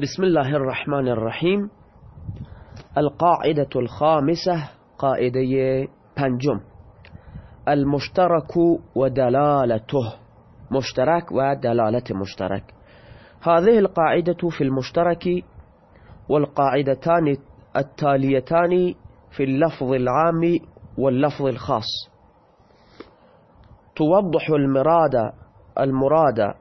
بسم الله الرحمن الرحیم القاعدة الخامسة قاعدة پنجم. المشترك و دلالته مشترك و دلالة مشترك. هذه القاعدة في المشترك والقاعدتان التاليتان في اللفظ العام واللفظ الخاص. توضح المراد المراد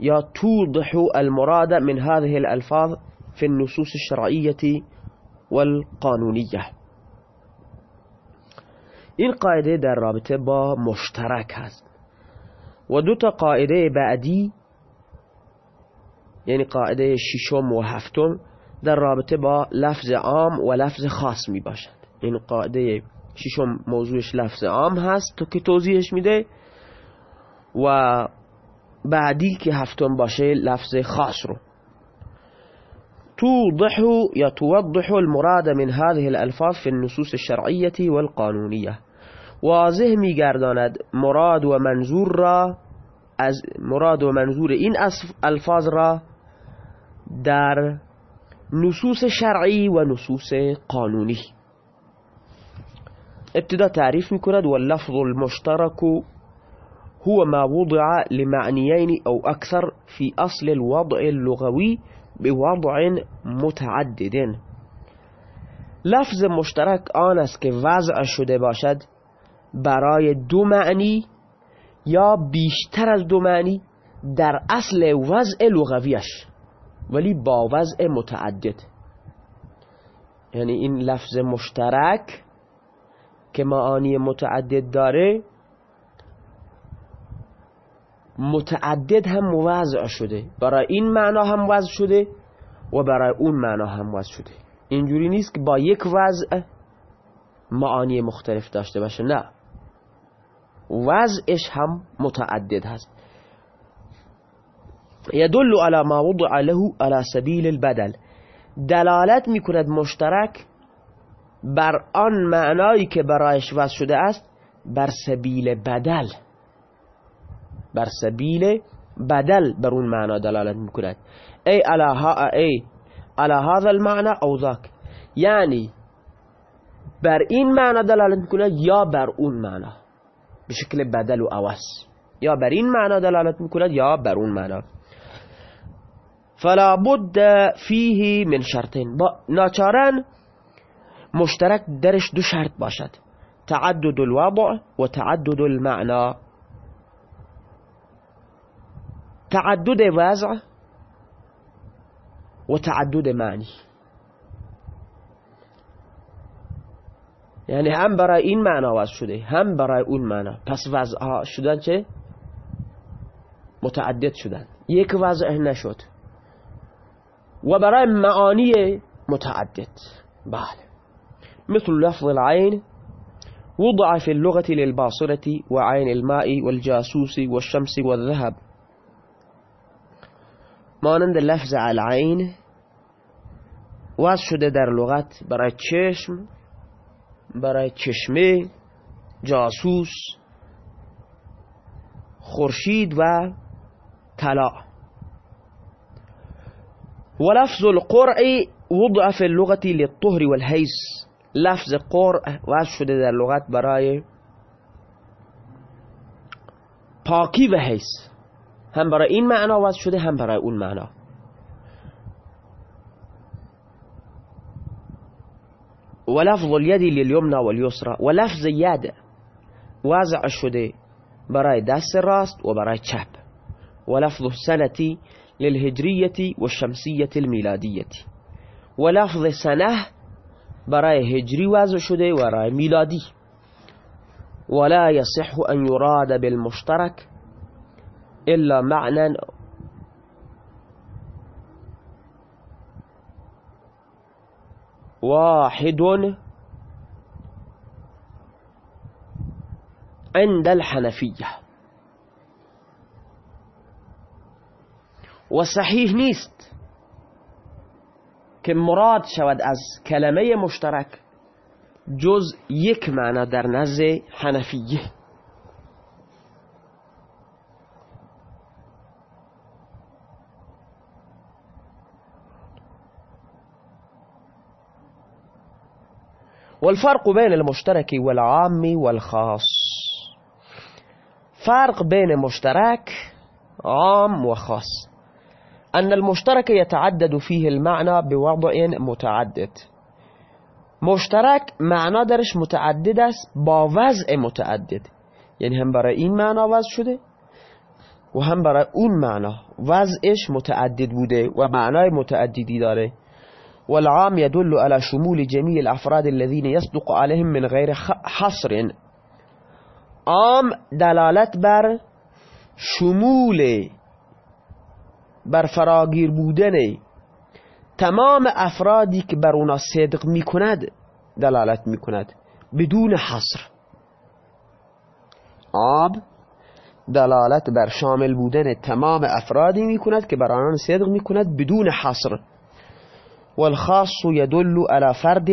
يا توضح المراد من هذه الألفاظ في النصوص الشرعية والقانونية. این قاعدة در رابطة با مشترک هست. و دو تا قاعدة بعدی یعنی قاعدة ششم و هفتم در رابطه با لفظ عام و لفظ خاص می باشد. این قاعدة ششم موضوعش لفظ عام هست تو که توضیحش میده. و بعدی که هفتم باشه لفظ خاص رو. توضح یا توضح المراد من هذه الألفاظ في النصوص الشرعية والقانونية. واضح میگرداند مراد و منظور را از مراد و منظور این الفاظ را در نصوص شرعی و نصوص قانونی. ابتدا تعریف میکند واللفظ المشترك هو ما وضع لمعنيين أو أكثر في أصل الوضع اللغوي بوضع متعدد. لفظ مشترک آن است که وضع شده باشد برای دو معنی یا بیشتر از دو معنی در اصل وضع لغویش ولی با وضع متعدد. یعنی این لفظ مشترک که معانی متعدد داره متعدد هم وضع شده. برای این معنا هم وضع شده و برای اون معنا هم وضع شده. اینجوری نیست که با یک وضع معانی مختلف داشته باشه. نه. وضعش هم متعدد هست. يدل على ما وضع له على سبيل البدل. دلالت می‌کند مشترک بر آن معنایی که برایش وضع شده است بر سبیل بدل. بر سبیل بدل بر اون معنا دلالت میکند. ای على ای على هذا المعنى أو ذاك یعنی بر این معنا دلالت میکند یا بر اون معنا؟ به شکل بدل و عوض. یا بر این معنا دلالت میکند یا بر اون معنا. فلا بد فیه من شرطین. با ناچارن مشترک درش دو شرط باشد. تعدد الوضع و تعدد المعنى تعدد وضع و تعدد معنی یعنی هم برای این معنا وضع شده. هم برای اون معنا. پس ها شدن چه؟ متعدد شدن. یک وضع نشد. و برای معانی متعدد. بله. مثل لفظ العين وضع في اللغة للباصرة وعين الماء والجاسوس والشمس والذهب. مانند لفظ العین. وضع شده در لغت برای چشم برای چشمه جاسوس خورشید و طلا. ولفظ القرع وضع في اللغة للطهر والهيس. لفظ قرع وضع شده در لغت برای پاکی و حیث. هم برای این معنا وضع شده هم برای اون معنا. ولفظ اليد لليمنى واليسرى ولفظ ید وضع شده برای دست راست و برای چپ. ولفظ السنة للهجرية والشمسية الميلادية ولفظ سنة برای هجری وضع شده و برای میلادی. ولا يصح أن يراد بالمشترك إلا معنى واحد عند الحنفية. وصحيح نیست که مراد شود از کلمه مشترک جز یک معنا در نزد حنفیه. والفرق بين المشترك والعام والخاص. فرق بين مشترك عام وخاص. أن المشترك يتعدد فيه المعنى بوضع متعدد. مشترک معنا درش متعدد است با وضع متعدد. یعنی هم برای این معنا وضع شده و هم برای اون معنا وضعش متعدد بوده و معنای متعددی داره. والعام يدل على شمول جميع الأفراد الذين يصدق عليهم من غير حصر. عام دلالت بر شمول بر فراگیر بودن. تمام افرادی که بر اونا صدق میکند دلالت میکند بدون حصر. آب دلالت بر شامل بودن تمام افرادی میکند که بر آنان صدق میکند بدون حصر. والخاص يدل على فرد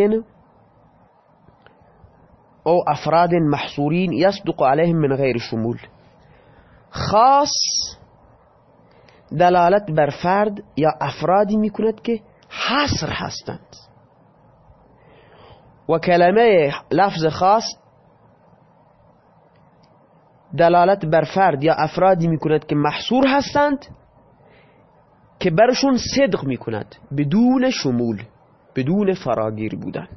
أو أفراد محصورين يصدق عليهم من غير شمول. خاص دلالت بر فرد یا افرادی میکند که حصر هستند. لفظ خاص دلالت بر فرد یا افرادی میکند که محصور هستند. که برشون صدق می‌کند بدون شمول بدون فراگیر بودن.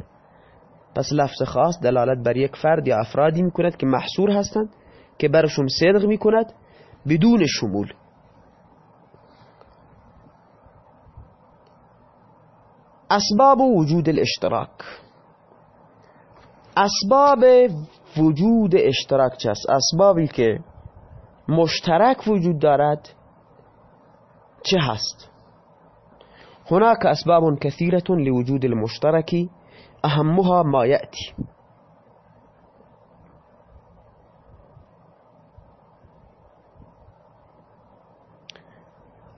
پس لفظ خاص دلالت بر یک فرد یا افرادی می‌کند که محصور هستند که برشون صدق می‌کند بدون شمول. اسباب وجود الاشتراک. اسباب وجود اشتراک چه اسبابی که مشترک وجود دارد چه هست؟ هناك اسباب كثيرة لوجود المشترك اهمها ما يأتي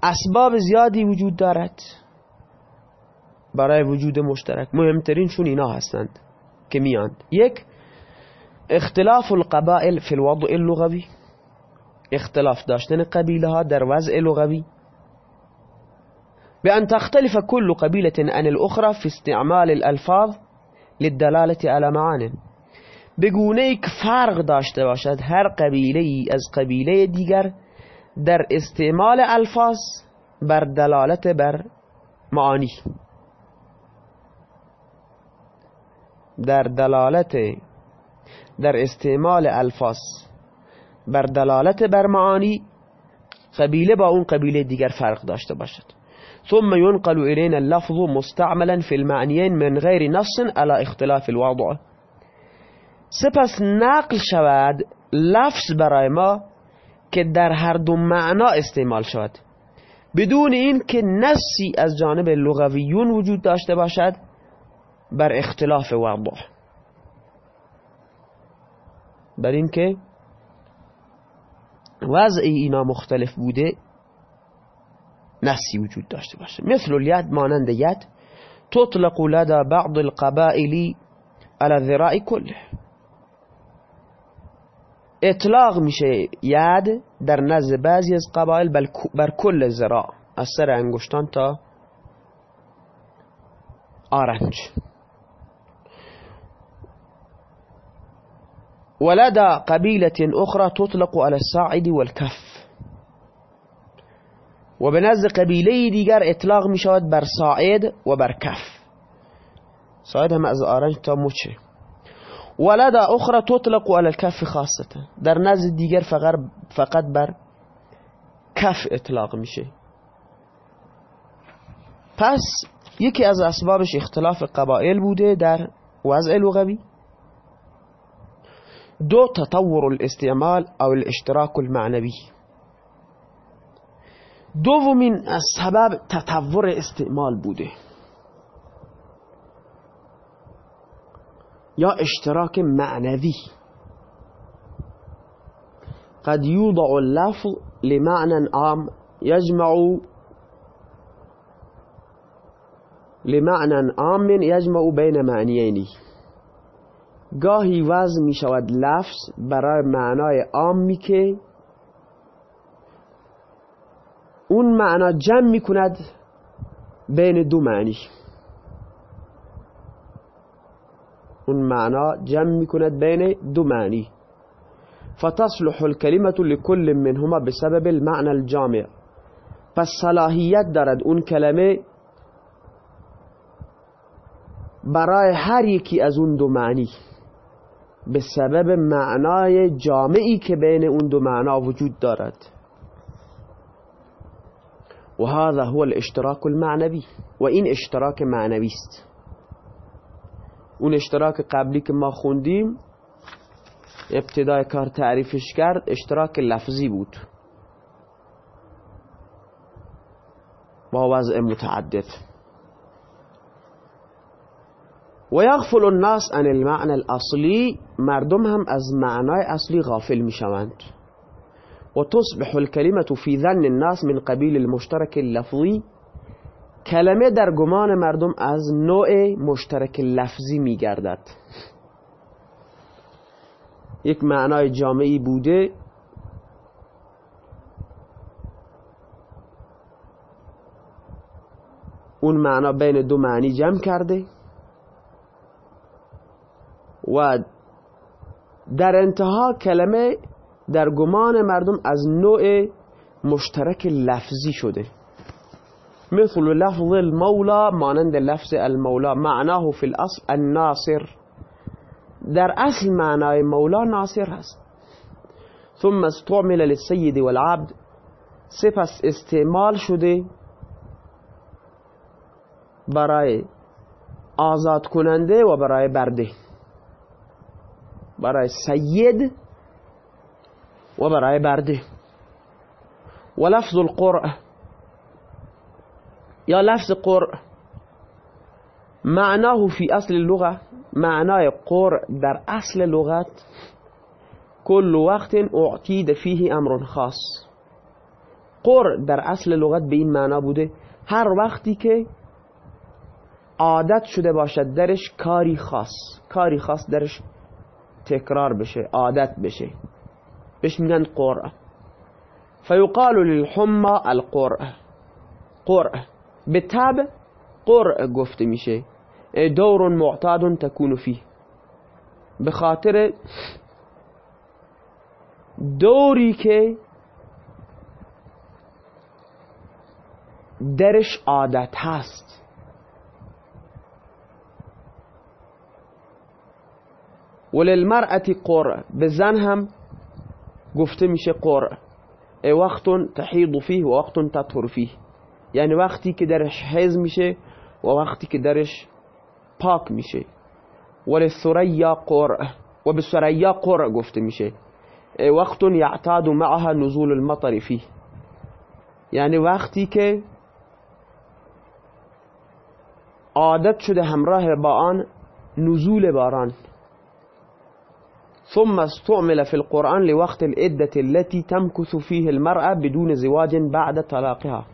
اسباب زیادی وجود دارد برای وجود مشترک. مهمترینشون اینا هستند که میاند یک اختلاف القبائل فی الوضع اللغوی. اختلاف داشتن قبیله ها در وضع لغوی. بأن تختلف كل قبيلة عن الأخرى في استعمال الألفاظ للدلالة على معان که فرق داشته باشد هر قبیله از قبیله دیگر در استعمال الفاظ بر دلالت بر معانی. در دلالت در استعمال الفاظ بر دلالت بر معانی قبیله با اون قبیله دیگر فرق داشته باشد. ثم ينقل إلينا اللفظ مستعملا في المعنيين من غير نص على اختلاف الوضع سپس نقل شود لفظ برای ما که در هر دو معنا استعمال شود. بدون این که نصی از جانب لغویون وجود داشته باشد بر اختلاف وضع بر اینکه وضع اینا مختلف بوده نسی وجود داشته باشه. مثل الید مانند ید تطلق لدى بعض القبائل على الذراع كله. اطلاق میشه ید در نزد بعضی از قبایل بر کل ذراع از سر انگشتان تا آرنج. ولدى قبيلة أخرى تطلق على الساعد والكف. و به نزد قبیله دیگر اطلاق می شود بر ساعد و بر کف. ساعد هم از آرنج تا مچه. ولد اخرى تطلق على الكف خاصتا. در نزد دیگر فقط, فقط بر کف اطلاق میشه. پس یکی از اسبابش اختلاف قبائل بوده در وضع لغوی. دو تطور الاستعمال او الاشتراك المعنوي دومین سبب تطور استعمال بوده. یا اشتراک معنوی. قد يوضع اللفظ لمعنى عام يجمع لمعنى عام يجمع بين معنيين گاهی وضع می شود لفظ برای معنای عامی که اون معنا جمع می کند بین دو معنی. اون معنا جمع می‌کند بین دو معنی. فتصلح الكلمة لكل منهما بسبب المعنى الجامع. پس صلاحیت دارد اون کلمه برای هر یکی از اون دو معنی. به سبب معنای جامعی که بین اون دو معنا وجود دارد. و هذا هو الاشتراك المعنوی و این اشتراک معنوی است. اون اشتراک قبلی که ما خوندیم ابتدای کار تعریفش کرد اشتراک لفظی بود. با وضع متعدد. و یغفل الناس عن المعنى الاصلی مردم هم از معنای اصلی غافل می شوند و تصبح الكلمة في ذن الناس من قبیل المشترک اللفظی کلمه در گمان مردم از نوع مشترک لفظی می گردد. یک معنای جامعی بوده. اون معنا بین دو معنی جمع کرده. و در انتها کلمه در گمان مردم از نوع مشترک لفظی شده. مثل لفظ المولا مانند لفظ المولا معناه فی الاصل الناصر. در اصل معنای مولا ناصر هست. ثم استعمل للسید والعبد. سپس استعمال شده برای آزاد کننده و برای برده. برای سید و برای برده و لفظ القرء یا لفظ قرء معناه فی اصل اللغه معنای قرء در اصل لغت کل وقت اعتید فیه امر خاص. قرء در اصل لغت به این معنا بوده هر وقتی که عادت شده باشد درش کاری خاص کاری خاص درش تکرار بشه عادت بشه. بهش میگن قرع فیقال للحمى القرع قرع به تب قرع گفته میشه دور معتاد تکون فيه به خاطر دوری که درش عادت هست. وللمرأة قرع به زن هم گفته میشه قرع وقت تحیض فیه و وقت تطهر فیه. یعنی وقتی که درش حیض میشه و وقتی که درش پاک میشه. وللثریا قرع و به ثریا قرع گفته میشه. وقت یعتاد معها نزول المطر فیه. یعنی وقتی که عادت شده همراه با آن نزول باران. ثم استعمل في القرآن لوقت العدة التي تمكث فيه المرأة بدون زواج بعد طلاقها.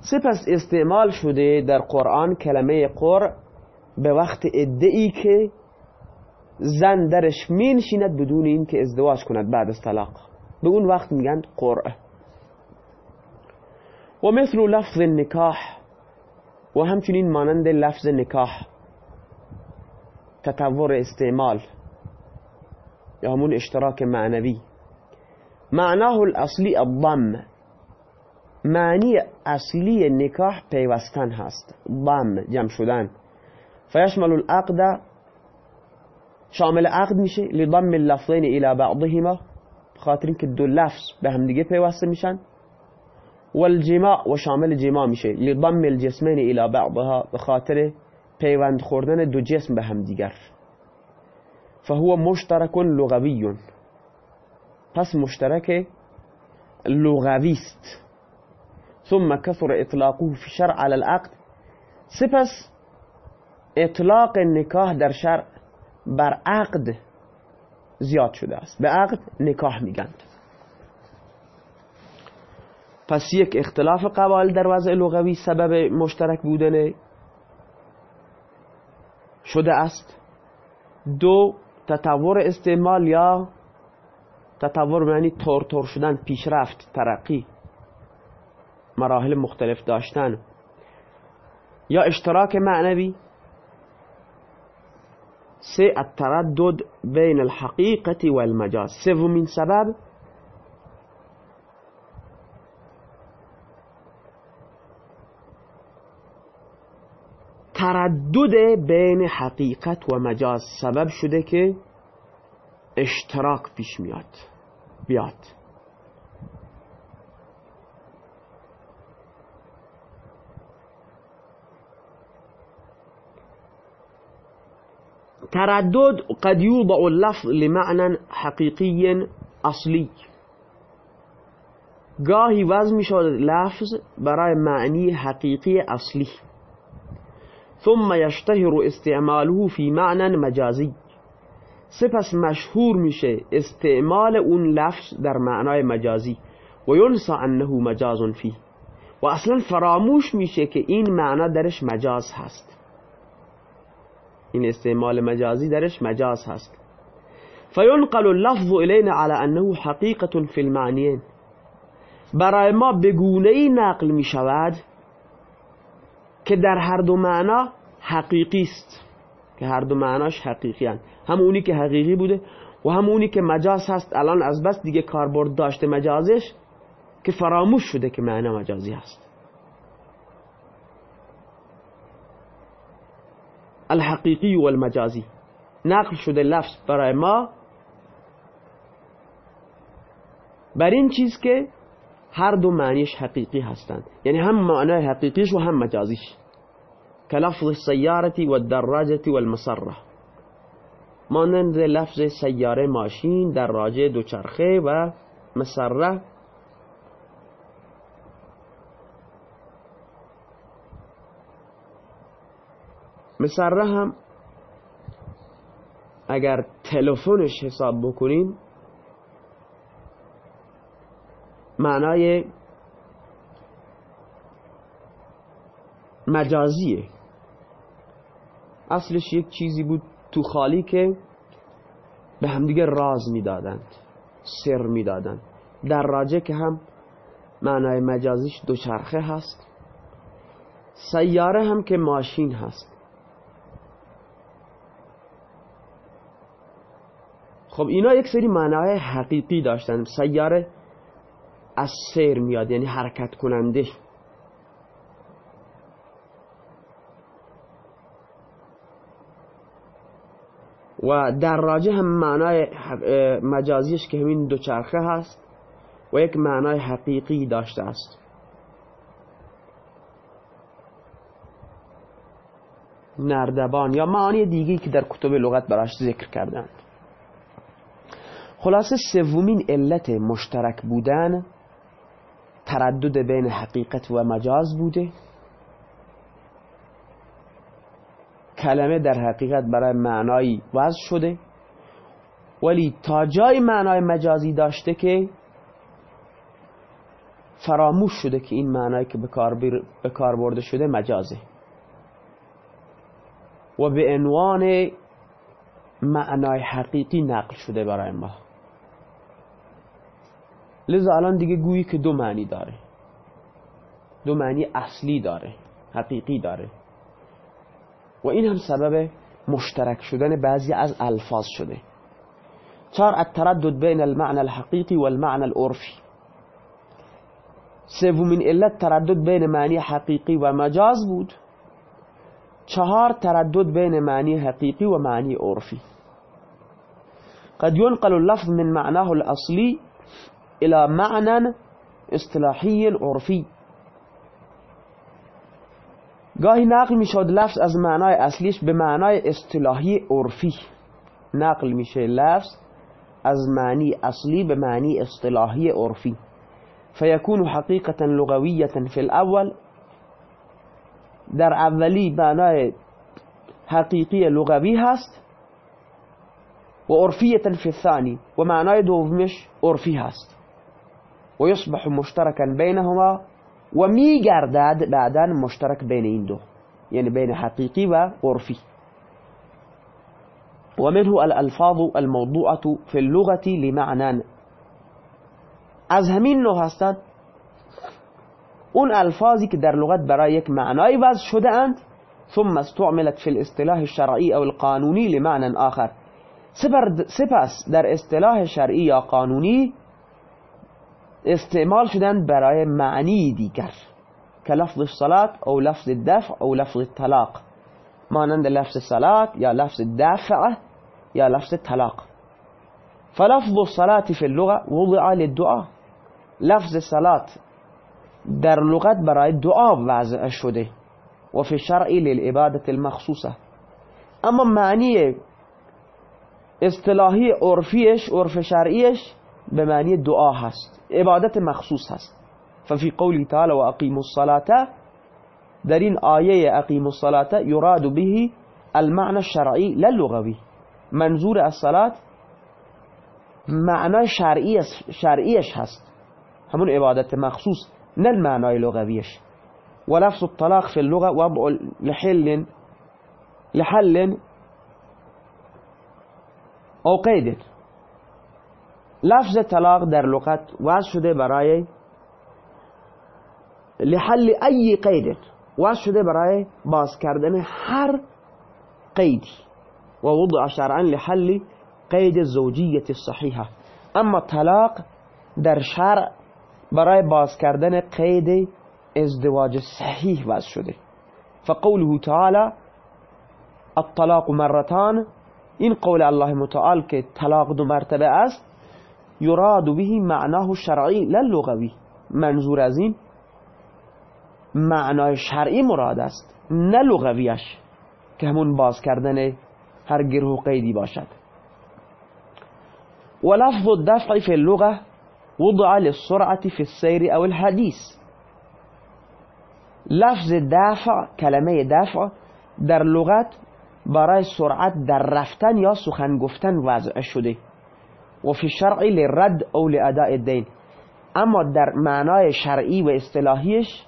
سپس استعمال شده در قرآن کلمه قر به وقت ادعی که زن درش مینشیند بدون اینکه ازدواج کند بعد از طلاق. به اون وقت میگن قرع و مثل لفظ نکاح و همچنین مانند لفظ نکاح. تطور استعمال. یا همون اشتراک معنوی معناه الاصلی الضم. معنی اصلی نکاح پیوستن هست. ضم جمع شدن. فیشمل العقد. شامل عقد میشه. لضم اللفظین الى بعضهما. خاطر که دو لفظ به هم دیگه پیوسته میشن. والجماع و شامل جماع میشه. لضم الجسمین الى بعضها. به خاطر پیوند خوردن دو جسم به هم دیگر. فهو مشترك لغوي پس مشترك لغوی است. ثم كثر اطلاقه في شرع على العقد. سپس اطلاق نکاح در شرع بر عقد زیاد شده است. به عقد نکاح میگند. پس یک اختلاف قبال در وضع لغوی سبب مشترک بودن شده است. دو تطور استعمال یا تطور معنی تور تور شدن پیشرفت ترقی مراحل مختلف داشتن. یا اشتراک معنوی. سه التردد بین الحقیقت و المجاز سومین سبب تردد بین حقیقت و مجاز سبب شده که اشتراک پیش میاد بیاد. تردد قد يوضع اللفظ لمعنى حقيقي اصلی. گاهی وضع می شود لفظ برای معنی حقیقی اصلی. ثم يشتهر استعماله في معنى مجازي سپس مشهور میشه استعمال اون لفظ در معنای مجازی. و ینسا انه مجاز فی. و اصلا فراموش میشه که این معنا درش مجاز هست. این استعمال مجازی درش مجاز هست. فینقل اللفظ الینا على انه حقیقت فی المعنیین برای ما بگونه ای نقل می شود که در هر دو معنا حقیقی است که هر دو معناش حقیقی هست هم اونی که حقیقی بوده و هم اونی که مجاز هست. الان از بس دیگه کاربرد داشته مجازش که فراموش شده که معنا مجازی هست. الحقیقی و المجازی نقل شده لفظ برای ما بر این چیز که هر دو معنیش حقیقی هستند. یعنی هم معنای حقیقیش و هم مجازیش. كلفظ السيارة والدراجة والمسرة. مانند لفظ سیاره ماشین دراجه دوچرخه و مسره مسره هم اگر تلفنش حساب بکنیم معنای مجازیه. اصلش یک چیزی بود تو خالی که به همدیگه راز می‌دادند سر می‌دادند. در راجه که هم معنای مجازیش دوچرخه هست سیاره هم که ماشین هست. خب اینا یک سری معنای حقیقی داشتن. سیاره از سیر میاد یعنی حرکت کننده. و دراجه هم معنای مجازیش که همین دوچرخه هست و یک معنای حقیقی داشته است. نردبان یا معانی دیگی که در کتب لغت براش ذکر کردند. خلاصه سومین علت مشترک بودن تردد بین حقیقت و مجاز بوده. کلمه در حقیقت برای معنایی وضع شده. ولی تا جای معنای مجازی داشته که فراموش شده که این معنایی که به کار برده شده مجازه. و به عنوان معنای حقیقی نقل شده برای ما. لذا الان دیگه گویی که دو معنی داره. دو معنی اصلی داره حقیقی داره. این هم سبب مشترک شدن بعضی از الفاظ شده. چهار التردد بین المعنى الحقیقی والمعنى العرفی. سومین علت تردد بین معنی حقیقی و مجاز بود. چهار تردد بین معنی حقیقی و معنی عرفی. قد ينقل اللفظ من معناه الأصلي إلى معنى اصطلاحي عرفي. گاهی نقل می‌شد لفظ از معنای اصلیش به معنای اصطلاحی عرفی. نقل میشه لفظ از معنی اصلی به معنی اصطلاحی عرفی. فیکون حقیقتا لغویتا فی الاول. در اولی معنای حقیقی لغوی هست و عرفیتا فی الثانی و معنای دومش عرفی هست. و یصبح مشترکا بینهما و میگردد بعدا مشترک بین این دو یعنی بین حقیقی و ومنه الألفاظ الموضوعة في اللغة لمعنى. از همین نوع هستند اون الفاظی که در لغت برای یک معنای وضع شده اند ثم استعملت في الاصطلاح الشرعي أو القانوني لمعنى آخر. سپس در اصطلاح شرعی یا قانونی استعمال شدن برای معنی دیگر که لفظ صلات أو لفظ دفع أو لفظ طلاق. مانند لفظ صلات یا لفظ دفع یا لفظ طلاق. فلفظ الصلاة في اللغة وضع للدعاء. لفظ صلات در لغت برای دعا وضع شده و فی الشرع للعبادة المخصوصة. اما معنی اصطلاحی عرفیش عرف شرعیش به معنی دعا هست. عبادت مخصوص هست. ففي قوله تعالى وأقيموا الصلاة در این آیه اقیم الصلاة يراد به المعنى الشرعي للغوي منظور الصلاة معنای شرعی شرعیش هست. همون عبادت مخصوص نه المعنای لغویش. ولفظ الطلاق في اللغة وضع لحل لحل أو قید. لفظ طلاق در لغت وضع شده برای لحل ای قید وضع شده برای باز کردن هر قیدی. و وضع شرعا لحل قید زوجیت صحیحه. اما طلاق در شرع برای باز کردن قید ازدواج صحیح وضع شده. فقوله تعالی الطلاق مرتان. این قول الله متعال که طلاق دو مرتبه است یراد به معناه شرعی للغوی منظور از این معنای شرعی مراد است نه لغویش که همون باز کردن هر گروه قیدی باشد. ولفظ الدفع في اللغة وضع للسرعة في السير أو الحديث لفظ دفع کلمه دفع در لغت برای سرعت در رفتن یا سخن گفتن وضع شده. و فی شرع لرد او لاداء الدین اما در معنای شرعی و اصطلاحیش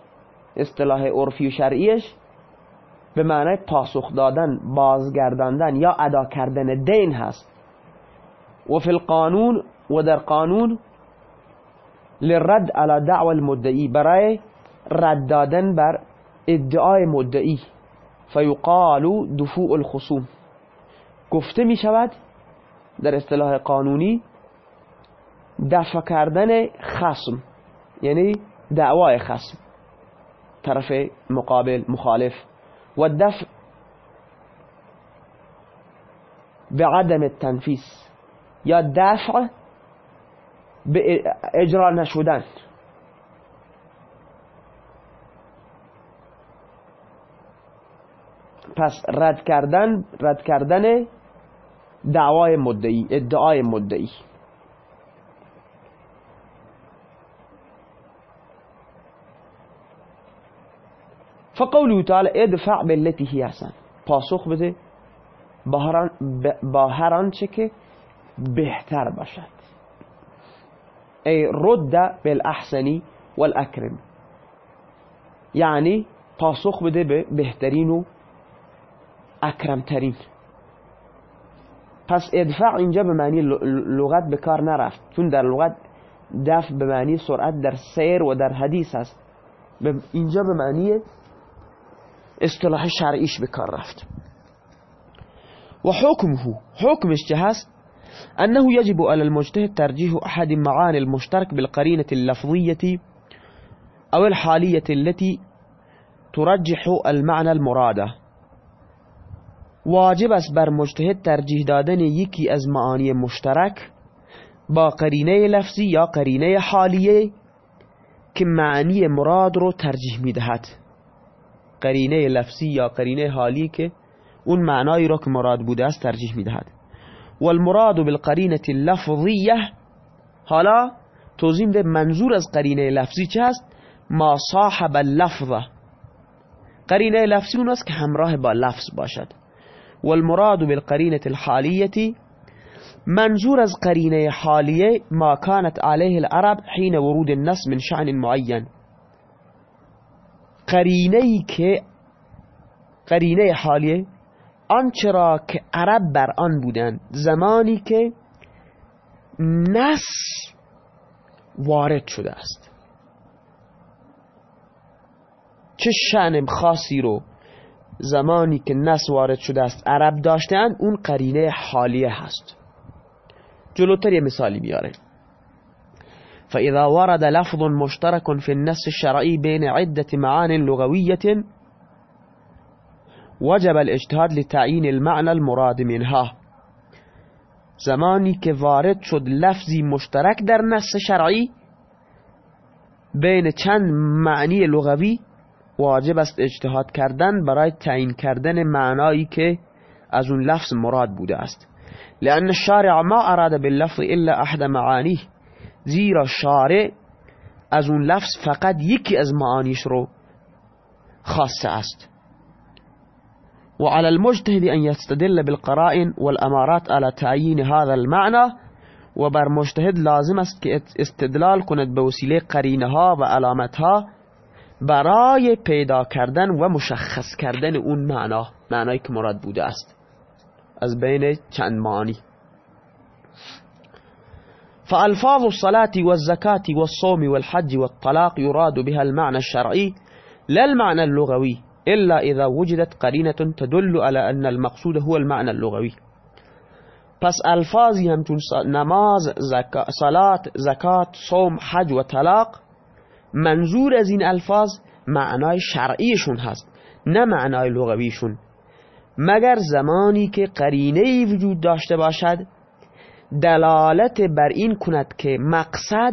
اصطلاح عرفی و شرعیش به معنای پاسخ دادن بازگرداندن یا ادا کردن دین هست. و فی القانون و در قانون لرد على دعوه المدعی برای رد دادن بر ادعای مدعی. فیقال دفوع الخصوم. گفته می شود در اصطلاح قانونی دفع کردن خصم یعنی دعوای خصم طرف مقابل مخالف و دفع به عدم التنفیس یا دفع به اجرا نشدن پس رد کردن رد کردن دعوای مدعی ادعای مدعی. فقوله تعالی ادفع بالتي هي احسن. پاسخ بده با هر آنچه که بهتر باشد. ای رد بالاحسنی والاکرم. یعنی پاسخ بده به بهترین و اکرمترین. پس ادفع اینجا به معنی لغت به کار نرفت. چون در لغت دفع به معنی سرعت در سیر و در حدیث است. اینجا به معنی اصطلاح شرعیش به کار رفت. و حکمه حکمش چه هست؟ أنه يجب على المجتهد ترجيح أحد معاني المشترك بالقرينة اللفظية أو الحالية التي ترجح المعنى المرادة. واجب است بر مجتهد ترجیح دادن یکی از معانی مشترک با قرینه لفظی یا قرینه حالیه که معنی مراد رو ترجیح می‌دهد. قرینه لفظی یا قرینه حالی که اون معنایی را که مراد بوده است ترجیح می‌دهد. والمراد بالقرینه اللفظیه حالا توضیح ده منظور از قرینه لفظی چه است؟ ما صاحب اللفظه قرینه لفظی اون است که همراه با لفظ باشد. والمراد بالقرينة الحالية منظور از قرینه حالیه ما كانت عليه العرب حين ورود النص من شأن معين قرینه که قرینه حالیه آنچه را که عرب بر آن بودند زمانی که نص وارد شده است. چه شأن خاصی رو زمانی که نس وارد شده است عرب داشتن اون قرینه حالیه هست. جلوتر یه مثالی بیاره. فإذا ورد لفظ مشترك في النص الشرعي بين عدة معان لغوية وجب الاجتهاد لتعيين المعنى المراد منها. زمانی که وارد شد لفظی مشترک در نص شرعی بین چند معنی لغوی واجب است اجتهاد کردن برای تعیین کردن معنایی که از اون لفظ مراد بوده است. لأن الشارع ما اراد باللفظ الا احد معانیه. زیرا شارع از اون لفظ فقط یکی از معانیش رو خاصه است. وعلى المجتهد أن يستدل بالقرائن والأمارات على تعيين هذا المعنى. وبر مجتهد لازم است که استدلال کند به وسیله قرینه ها و علامت ها برای پیدا کردن و مشخص کردن اون معنا معنایی که مراد بوده است. از بین چند معانی. فألفاظ الصلاة والزكاة والصوم والحج والطلاق يراد بها المعنى الشرعي لا المعنى اللغوي إلا إذا وجدت قرينة تدل على أن المقصود هو المعنى اللغوي پس الفاظی همچون نماز زکا، صلات زکات صوم حج و طلاق منظور از این الفاظ معنای شرعیشون هست نه معنای لغویشون. مگر زمانی که قرینه وجود داشته باشد دلالت بر این کند که مقصد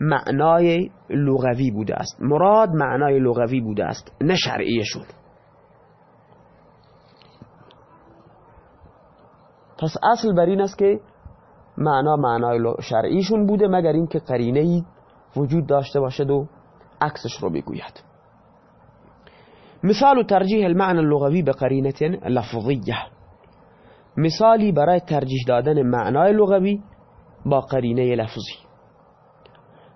معنای لغوی بوده است. مراد معنای لغوی بوده است نه شرعیشون. پس اصل بر این است که معنا معنای شرعیشون بوده مگر اینکه قرینه وجود داشته باشد و عکسش رو بگوید. مثال ترجیح المعنى اللغوی به قرینه لفظیه. مثالی برای ترجیح دادن معنای لغوی با قرینه لفظی.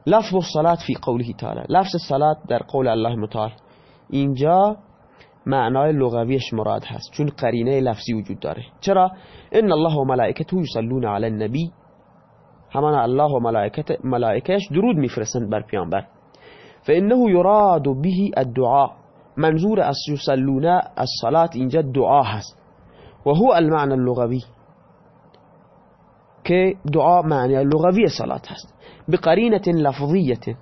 لفظ الصلاة فی قوله تعالی. لفظ الصلاة در قول الله متعال. اینجا معنای لغویش مراد هست چون قرینه لفظی وجود داره. چرا؟ ان الله و یصلون علی النبی همان الله و ملائکت ملائکش درود میفرستند بر پیامبر. فإنه یراد به الدعاء. منظور از یصلون الصلاة اینجا دعا هست. و هو المعنى اللغوی. که دعا معنی لغوی صلات هست. بقرینة لفظیة.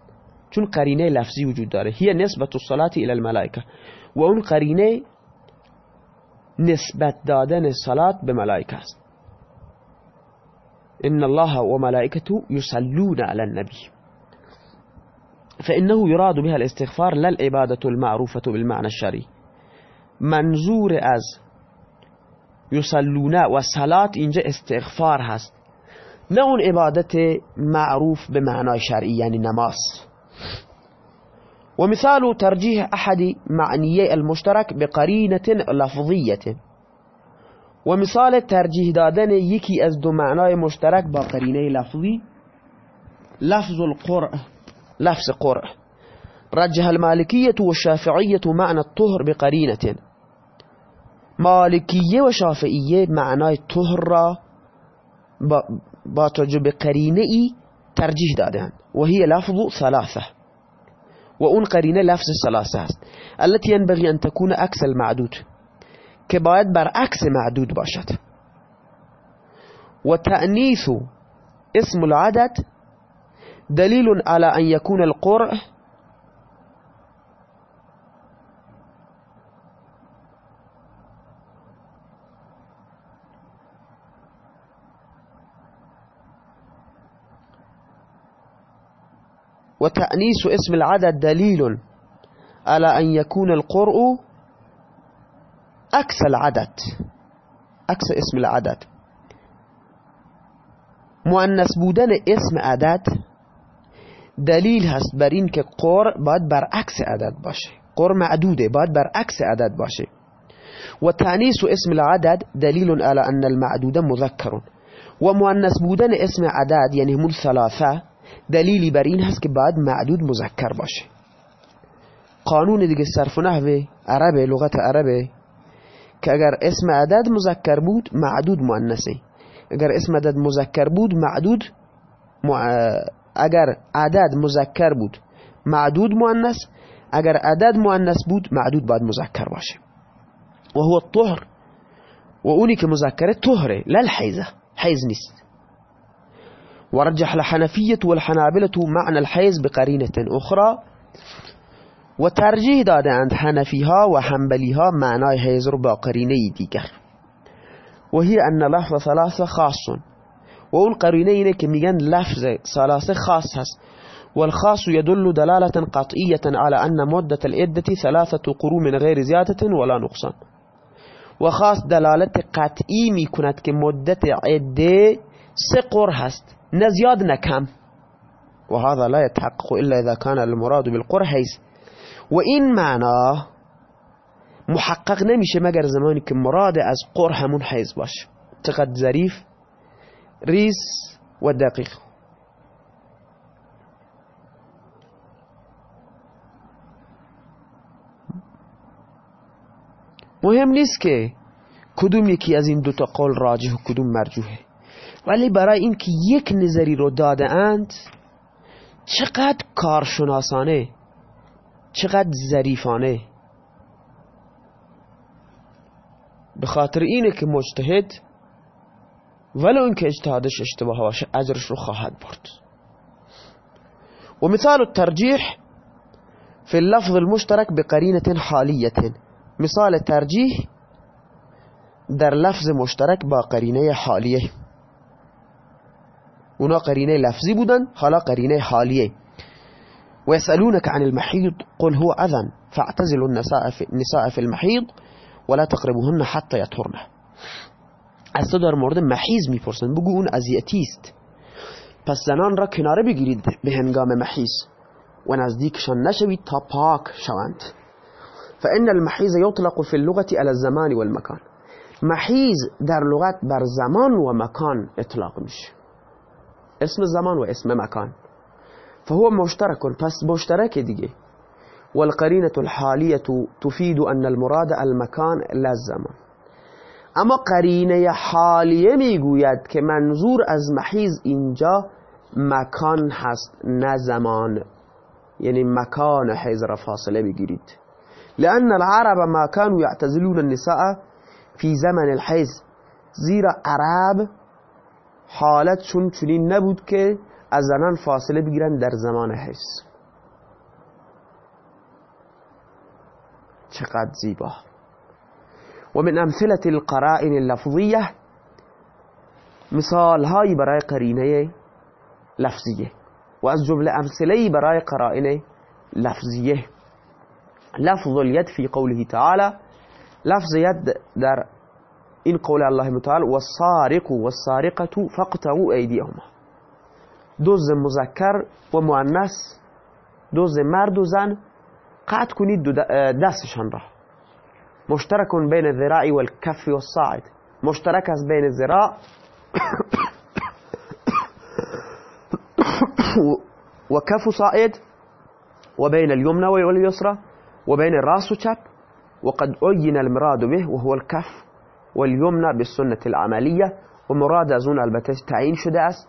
چون قرینه لفظی وجود داره. هي نسبت الصلاة إلى الملائکه. و اون قرینه نسبت دادن صلات به ملائکه است. إن الله و ملائکته یصلون علی النبی فإنه يراد بها الاستغفار لا العبادة المعروفة بالمعنى الشرعي. منظور از یصلونه و صلات اینجا استغفار هست. نه اون عبادت معروف به معنای شرعی یعنی نماز. ومثال ترجيح أحد معنيي المشترك بقرينة لفظية ومثال ترجيح دادن يكي از دو معنای مشترك بقرينة لفظي لفظ القرء لفظ قرء رجح المالكية والشافعية معنى الطهر بقرينة مالكية وشافعية معنى طهر را با تجربه قرينة ترجيح دادن. وهي لفظ ثلاثة. وأون قرينة لفظ الثلاثة هست التي ينبغي أن تكون عكس المعدود. که باید برعکس معدود باشد. و تأنیث اسم العدد دلیل على ان یکون القرع وتأنيس اسم العدد دليل على أن يكون القرء عكس العدد. عكس اسم العدد. مؤنث بودن اسم عدد. دلیل هست بر این که قر باید برعکس عدد باشه. قر معدوده باید برعکس عدد باشه. و تعنیس اسم العدد دلیل على ان المعدود مذکر. و مؤنث بودن اسم عدد یعنی همون ثلاثة دلیلی بر این هست که باید معدود مذکر باشه. قانون دیگه صرف و نحو عربه لغت عربه. که اگر اسم عدد مذکر بود معدود مؤنثه. اگر اسم عدد مذکر بود معدود اگر عدد مذکر بود معدود مؤنث. اگر عدد مؤنث بود معدود باید مذکر باشه. و هو الطهر. و اونی که مذکره طهره لا الحیزه حیز نیست. ورجح الحنفية والحنابلة معنى الحيز بقرينة أخرى. وترجيح داده عند حنفيها وحنبليها معنى حيز رو با قرينه دیگر وهي أن لفظ ثلاثة خاص. وأول قرينه اینه که میگن لفظ ثلاثة خاص هست. والخاص يدل دلالة قطعية على أن مدة العدة ثلاثة قرون من غير زيادة ولا نقصان. وخاص دلالت قطعی می کند که مدت عده سه قر هست نزياد نكام وهذا لا يتحقق إلا إذا كان المراد بالقر حيث وإن معناه محقق نمیشه مگر زمانی که مراد از قر همون حیز باشه. چقدر ظریف ریز و دقیق. مهم نیست که کدوم یکی از این دوتا قول راجح و کدوم مرجوحه. ولی برای اینکه یک نظری رو داده اند چقدر کارشناسانه چقدر ظریفانه. به خاطر اینه که مجتهد ولو اینکه اجتهادش اشتباه باشه اجرش رو خواهد برد. و مثال الترجیح في اللفظ المشترك بقرینة حالیة. مثال ترجیح در لفظ مشترک با قرینه حالیه. اونا قرینه لفظی بودن حالا قرینه حالیه. ويسألونك عن المحيض قل هو أذن فاعتزلوا النساء في, النساء في المحيض ولا تقربوهن حتى يطهرن. از تو در مورد محیز میپرسن بگو اون اذیتی است پس زنان را کناره بگیرید به هنگام محیز و نزدیکشان نشوید تا پاک شوند. فإن المحیز يطلق في اللغة على الزمان والمكان. محیز در لغت بر زمان و مکان اطلاق میشه. اسم زمان و اسم مکان. فهو مشترك پس مشترك دیگه والقرينة الحالية تفيد أن المراد المكان لا الزمان أما قرینه حالیه میگوید که منظور از محیز اینجا مکان هست نه زمان. یعنی مکان حیز فاصله لأن العرب ما كانوا يعتزلون النساء في زمن الحیز زیرا عرب حالتشون چنین نبود که از زنان فاصله بگیرن در زمان حیز چقدر زیبا. و من امثلة القرائن اللفظیه مثال هایی برای قرینه لفظیه. و از جمله امثله برای قرائن لفظیه. لفظ الید فی قوله تعالی لفظ ید در این قول الله متعال والسارق والسارقة فاقطعوا ایدیهما. دوز مذکر و مؤنث دوز مرد و زن قطع کنید دستشان را. مشترك بين الذراع والكف والصاعد مشترك بين الذراع وكف صائد وبين اليمنى واليسرى وبين الراس وشاب وقد أين المراد به وهو الكف واليمنى بالسنة العملية ومراد أزون البته تعيين شده است.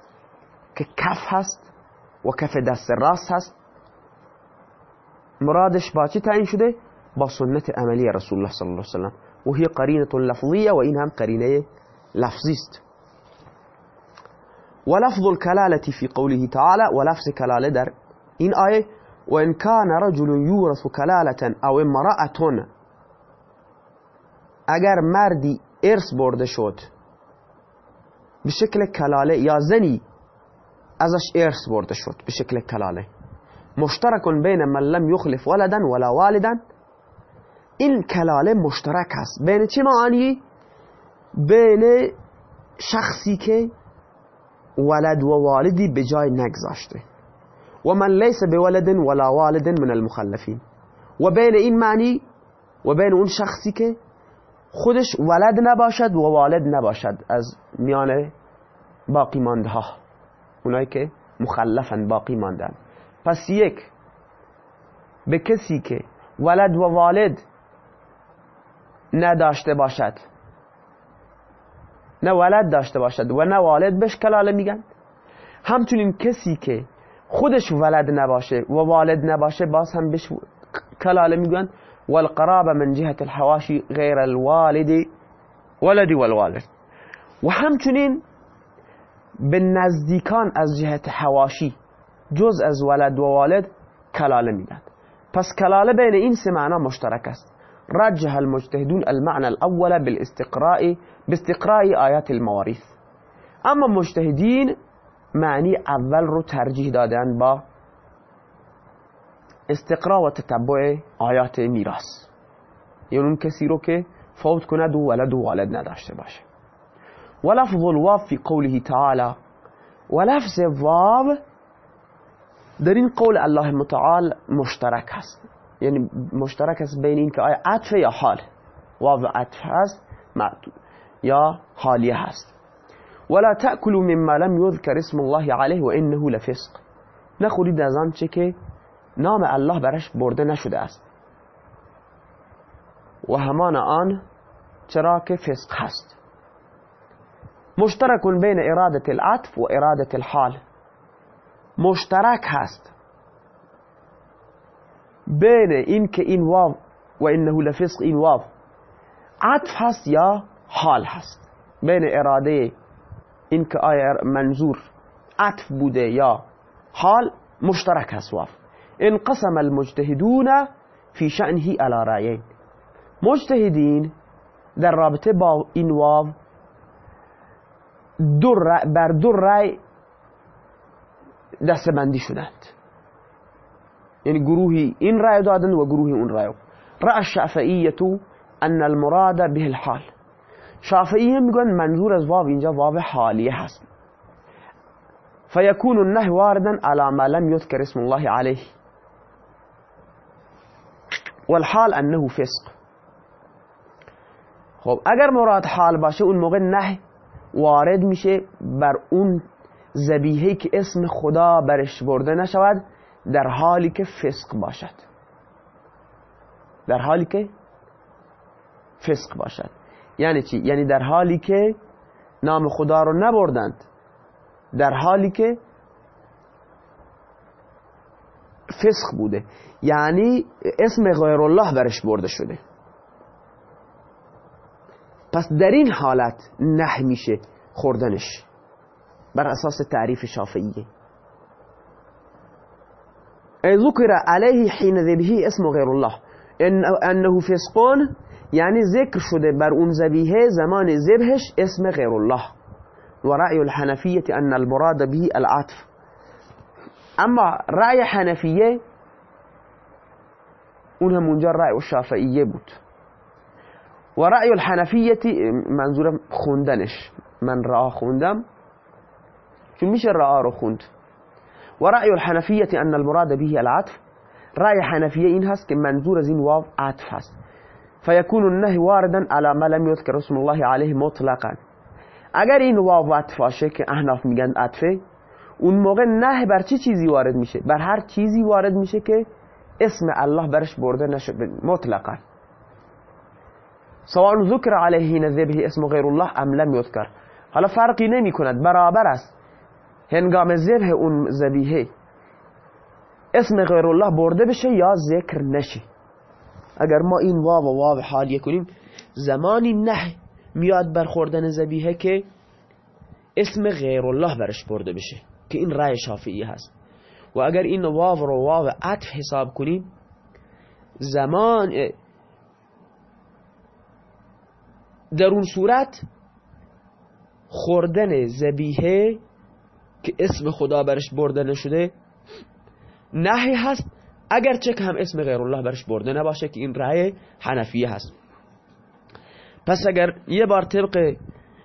که کف هست و کف دست راست هست. مرادش با چی تعیین شده؟ با سنت عملی رسول الله صلی الله علیه وسلم. و هی قرینة لفظیه و این هم قرینه لفظی است. و لفظ الكلاله فی قوله تعالی و لفظ کلاله در آیه. و ان کان رجل یورث کلالة أو امرأة اگر مردی ارث برده شد به شکل کلاله یا زنی ازش ارث برده شد به شکل کلاله. مشترک بین من لم یخلف ولدا ولا والدا. این کلاله مشترک هست بین چه معانی؟ بین شخصی که ولد و والدی به جای نگذاشته. و من لیس به ولد ولا والد من المخلفین. و بین این معنی و بین اون شخصی که خودش ولد نباشد و والد نباشد از میان باقی مانده ها اونایی که مخلفن باقی ماندن. پس یک به کسی که ولد و والد نداشته باشد نه ولد داشته باشد و نه والد بهش کلاله میگن. همچنین کسی که خودش ولد نباشه و والد نباشه باز هم بهش کلاله میگن. والقرابة من جهة الحواشي غير الوالد ولد والوالد. و همچنین به نزدیکان از جهت حواشی جز از ولد و والد کلاله میدن پس کلاله بین این سه معنا مشترک است. رجح المجتهدون المعنى الأول بالاستقراء باستقراء آيات المواريث اما مجتهدین معنی اول رو ترجیح دادن با استقراء و تتبع آیات میراث. یعنی اون کسی رو که فوت کند و ولد و والد نداشته باشه. ولفظ الواو في قوله تعالى. ولفظ واو در این قول الله متعال مشترک هست یعنی مشترک است بین این که آیا عطف یا حال. واو عطف هست یا حالیه هست. ولا تأكلوا مما لم يذكر اسم الله عليه وانه لفسق. نخورید از آنچه که نام الله برش برده نشده است. و همان آن چرا که فسق هست. مشترک بین إرادة العطف و اراده الحال. مشترک هست. بین این که این واو لفسق این واو. عطف هست یا حال هست. بین إرادة که آیا منظور عطف بوده یا حال مشترک هست واو. انقسم المجتهدون في شأنه على رأيين. مجتهدین در رابطه با این واو بر دو رأی دستبندی شدند یعنی گروهی این رأی دادن و گروهی اون رأی. رأى الشافعیه ان المراد به الحال. شافعیه میگن منظور از واو اینجا واو حالیه هست. فيكون النهي واردا على ما لم يذكر اسم الله عليه والحال انه فسق. خب اگر مراد حال باشه اون موقع نه وارد میشه بر اون زبیهی که اسم خدا برش برده نشود در حالی که فسق باشد. در حالی که فسق باشد. یعنی چی؟ یعنی در حالی که نام خدا رو نبردند. در حالی که فسق بوده. یعنی اسم غیر الله برش برده شده. پس در این حالت نه میشه خوردنش. بر اساس تعریف شافعیه. ذکر علیه حین ذبیه اسم غیر الله. انه فسقون یعنی ذکر شده بر اون ذبیحه زمان ذبحش اسم غیر الله. و رأی الحنفیه ان المراد به العطف. اما رأی حنفیه اون همونجا رأی شافعیه بود. و رأی الحنفیه منظورم خوندنش. من را خوندم؟ چون میشه را رو خوند. و رأی الحنفیه أن المراد به العطف. رأی حنفیه این هست که منظور از این واو عطف هست. فيكون النهي واردا على ما لم يذكر اسم الله عليه مطلقا. اگر این واو عطف باشه که احناف میگن عطفه اون موقع نه بر چه چی چیزی وارد میشه؟ بر هر چیزی وارد میشه که اسم الله برش برده نشده مطلقا. سواء ذکر علیه نذبه اسم غیر الله ام لم یذکر. حالا فرقی نمی کند برابر است. هنگام ذبح اون ذبیحه اسم غیر الله برده بشه یا ذکر نشه. اگر ما این واو و واو حالیه کنیم زمانی نه میاد بر خوردن ذبیحه که اسم غیر الله برش برده بشه که این رای شافعی هست. و اگر این واو رو واو عطف حساب کنیم زمان در اون صورت خوردن زبیه که اسم خدا برش برده نشده نهی هست اگرچه که هم اسم غیر الله برش برده نباشه که این رأی حنفیه هست. پس اگر یه بار طبق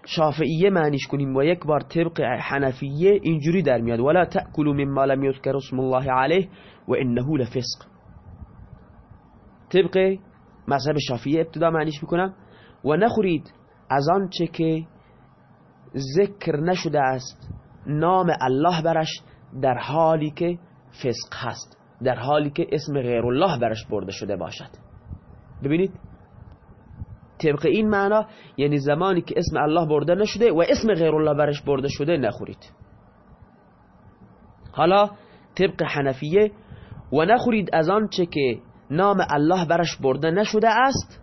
شافعیه معنیش کنیم و یک بار طبق حنفیه اینجوری در میاد. ولا تأکلوا مما لم یذکر اسم الله علیه و انه لفسق. طبق مذهب شافعیه ابتدا معنیش می‌کنم. و نخورید از آنچه که ذکر نشده است. نام الله برش در حالی که فسق هست در حالی که اسم غیر الله برش برده شده باشد. ببینید طبق این معنا یعنی زمانی که اسم الله برده نشده و اسم غیر الله برش برده شده نخورید. حالا طبق حنفیه و نخورید از آنچه که نام الله برش برده نشده است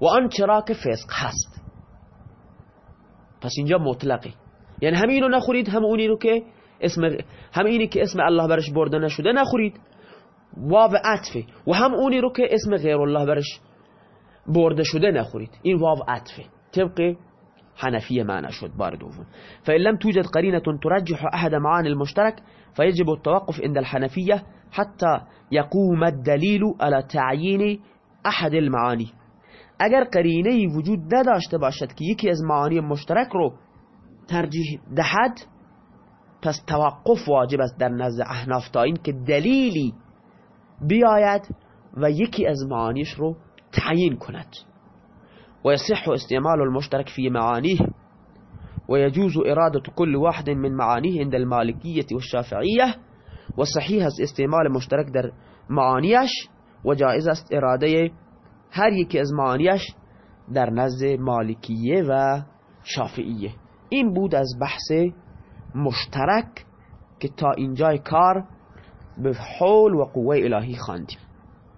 و آن چرا که فسق هست پس اینجا مطلقه. یعنی همه اینو نخورید هم اونی رو که اسم هم اینی که اسم الله برش برده نشده نخورید. واو عطفه. و هم اونی رو که اسم غیر الله برش برده شده نخورید. این واو عطفه. طبق حنفية معنى شد بار دوفن فإن لم توجد قرينة ترجح أحد معاني المشترك فيجب التوقف عند الحنفية حتى يقوم الدليل على تعيين أحد المعاني اگر قرینه وجود نداشته باشد که یکی از معانی مشترک رو ترجیح دهد پس توقف واجب است در نزد احناف تا این که دلیلی بیاید و یکی از معانیش رو تعیین کند. ويصح استعمال المشترك في معانيه ويجوز إرادة كل واحد من معانيه عند المالكية والشافعية وصحيح استعمال مشترك در معانيش وجائز است إرادة هر يكي از معانيش در نزد مالكية و شافعية این بود از بحث مشترک که تا اینجای کار به حول و قوه الهی خواندیم.